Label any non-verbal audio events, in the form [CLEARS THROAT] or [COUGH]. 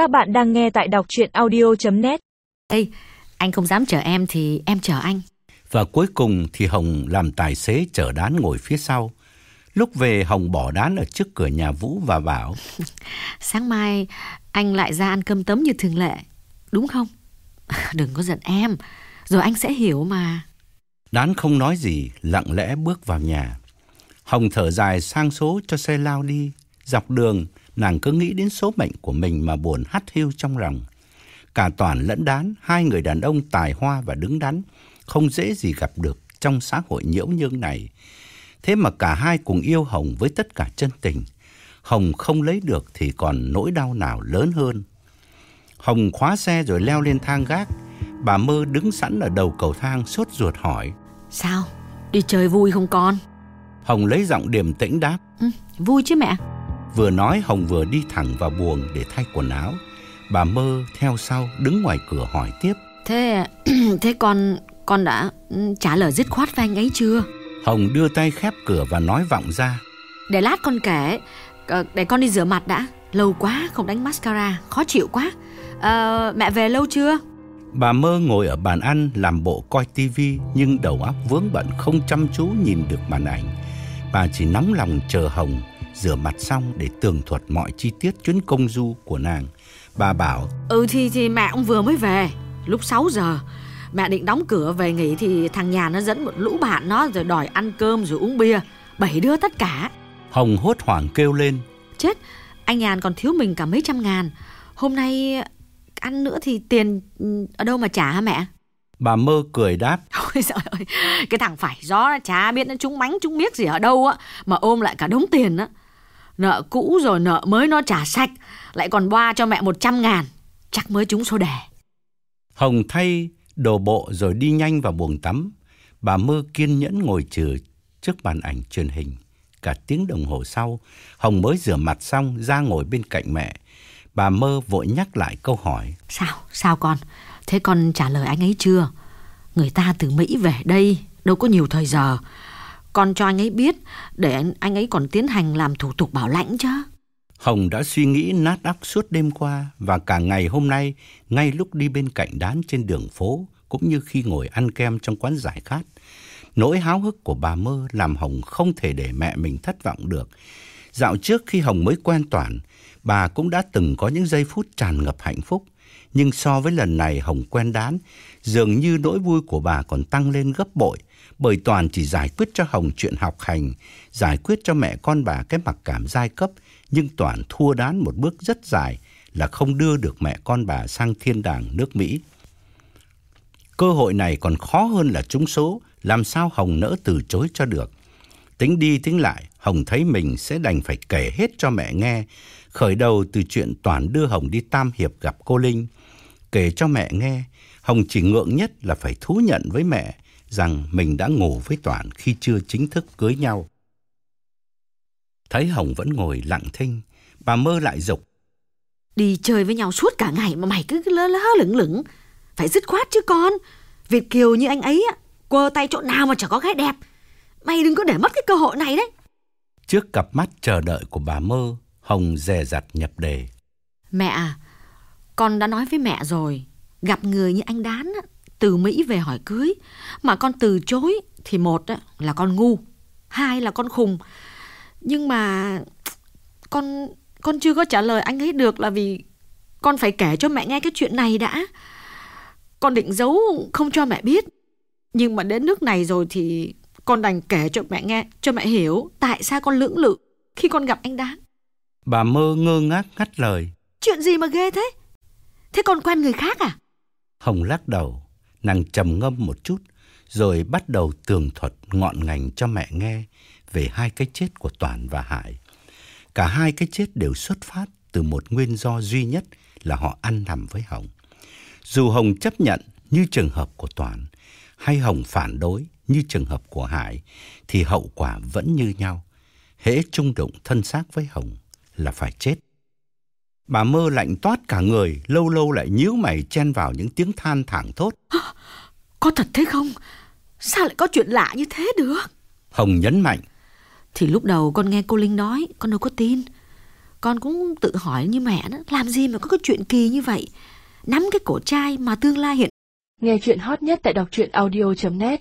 Các bạn đang nghe tại đọc chuyện audio.net Ê, anh không dám chở em thì em chở anh. Và cuối cùng thì Hồng làm tài xế chở đán ngồi phía sau. Lúc về Hồng bỏ đán ở trước cửa nhà Vũ và bảo [LAUGHS] Sáng mai anh lại ra ăn cơm tấm như thường lệ, đúng không? [LAUGHS] Đừng có giận em, rồi anh sẽ hiểu mà. Đán không nói gì, lặng lẽ bước vào nhà. Hồng thở dài sang số cho xe lao đi. Dọc đường, nàng cứ nghĩ đến số mệnh của mình mà buồn hắt hiu trong lòng. Cả Toàn lẫn Đán, hai người đàn ông tài hoa và đứng đắn, không dễ gì gặp được trong xã hội nhiễu nhương này. Thế mà cả hai cùng yêu Hồng với tất cả chân tình. Hồng không lấy được thì còn nỗi đau nào lớn hơn. Hồng khóa xe rồi leo lên thang gác. Bà mơ đứng sẵn ở đầu cầu thang sốt ruột hỏi. Sao? Đi chơi vui không con? Hồng lấy giọng điềm tĩnh đáp. Ừ, vui chứ mẹ. Vừa nói Hồng vừa đi thẳng vào buồng để thay quần áo. Bà mơ theo sau đứng ngoài cửa hỏi tiếp. Thế [CLEARS THROAT] thế con con đã ừ, trả lời dứt khoát với anh ấy chưa? Hồng đưa tay khép cửa và nói vọng ra. Để lát con kể, ờ, để con đi rửa mặt đã. Lâu quá không đánh mascara, khó chịu quá. Ờ, mẹ về lâu chưa? Bà mơ ngồi ở bàn ăn làm bộ coi tivi nhưng đầu óc vướng bận không chăm chú nhìn được màn ảnh. Bà chỉ nóng lòng chờ Hồng rửa mặt xong để tường thuật mọi chi tiết chuyến công du của nàng. Bà bảo Ừ thì thì mẹ cũng vừa mới về, lúc 6 giờ. Mẹ định đóng cửa về nghỉ thì thằng nhà nó dẫn một lũ bạn nó rồi đòi ăn cơm rồi uống bia. Bảy đứa tất cả. Hồng hốt hoảng kêu lên. Chết, anh Nhàn còn thiếu mình cả mấy trăm ngàn. Hôm nay ăn nữa thì tiền ở đâu mà trả hả mẹ? Bà mơ cười đáp. [LAUGHS] Ôi trời ơi, cái thằng phải gió chả biết nó trúng mánh trúng miếc gì ở đâu á mà ôm lại cả đống tiền á. Nợ cũ rồi nợ mới nó trả sạch, lại còn boa cho mẹ 100 ngàn, chắc mới trúng số đề. Hồng thay đồ bộ rồi đi nhanh vào buồng tắm. Bà mơ kiên nhẫn ngồi chờ trước màn ảnh truyền hình. Cả tiếng đồng hồ sau, Hồng mới rửa mặt xong ra ngồi bên cạnh mẹ. Bà mơ vội nhắc lại câu hỏi. Sao, sao con? Thế con trả lời anh ấy chưa? Người ta từ Mỹ về đây, đâu có nhiều thời giờ. Con cho anh ấy biết để anh, anh ấy còn tiến hành làm thủ tục bảo lãnh chứ. Hồng đã suy nghĩ nát óc suốt đêm qua và cả ngày hôm nay, ngay lúc đi bên cạnh đán trên đường phố, cũng như khi ngồi ăn kem trong quán giải khát. Nỗi háo hức của bà mơ làm Hồng không thể để mẹ mình thất vọng được. Dạo trước khi Hồng mới quen Toàn, bà cũng đã từng có những giây phút tràn ngập hạnh phúc. Nhưng so với lần này Hồng quen đán, dường như nỗi vui của bà còn tăng lên gấp bội, bởi Toàn chỉ giải quyết cho Hồng chuyện học hành, giải quyết cho mẹ con bà cái mặc cảm giai cấp, nhưng Toàn thua đán một bước rất dài là không đưa được mẹ con bà sang thiên đàng nước Mỹ. Cơ hội này còn khó hơn là trúng số, làm sao Hồng nỡ từ chối cho được. Tính đi tính lại, Hồng thấy mình sẽ đành phải kể hết cho mẹ nghe, khởi đầu từ chuyện Toàn đưa Hồng đi Tam Hiệp gặp cô Linh. Kể cho mẹ nghe, Hồng chỉ ngượng nhất là phải thú nhận với mẹ rằng mình đã ngủ với Toàn khi chưa chính thức cưới nhau. Thấy Hồng vẫn ngồi lặng thinh, bà mơ lại dục. Đi chơi với nhau suốt cả ngày mà mày cứ lơ lơ lửng lửng. Phải dứt khoát chứ con. Việt Kiều như anh ấy quơ tay chỗ nào mà chẳng có gái đẹp. Mày đừng có để mất cái cơ hội này đấy. Trước cặp mắt chờ đợi của bà mơ, Hồng dè dặt nhập đề. Mẹ à, con đã nói với mẹ rồi. Gặp người như anh Đán từ Mỹ về hỏi cưới. Mà con từ chối thì một là con ngu. Hai là con khùng. Nhưng mà con con chưa có trả lời anh ấy được là vì con phải kể cho mẹ nghe cái chuyện này đã. Con định giấu không cho mẹ biết. Nhưng mà đến nước này rồi thì con đành kể cho mẹ nghe, cho mẹ hiểu tại sao con lưỡng lự khi con gặp anh Đáng. Bà mơ ngơ ngác ngắt lời. Chuyện gì mà ghê thế? Thế con quen người khác à? Hồng lắc đầu, nàng trầm ngâm một chút, rồi bắt đầu tường thuật ngọn ngành cho mẹ nghe về hai cái chết của Toàn và Hải. Cả hai cái chết đều xuất phát từ một nguyên do duy nhất là họ ăn nằm với Hồng. Dù Hồng chấp nhận như trường hợp của Toàn, hay Hồng phản đối như trường hợp của Hải, thì hậu quả vẫn như nhau. Hễ chung đụng thân xác với Hồng là phải chết. Bà mơ lạnh toát cả người, lâu lâu lại nhíu mày chen vào những tiếng than thảng thốt. [GASPS] Có thật thế không? Sao lại có chuyện lạ như thế được? Hồng nhấn mạnh. Thì lúc đầu con nghe cô Linh nói, con đâu có tin. con cũng tự hỏi như mẹ đó, làm gì mà có cái chuyện kỳ như vậy? Nắm cái cổ trai mà tương lai hiện Nghe chuyện hot nhất tại đọc truyện audio.net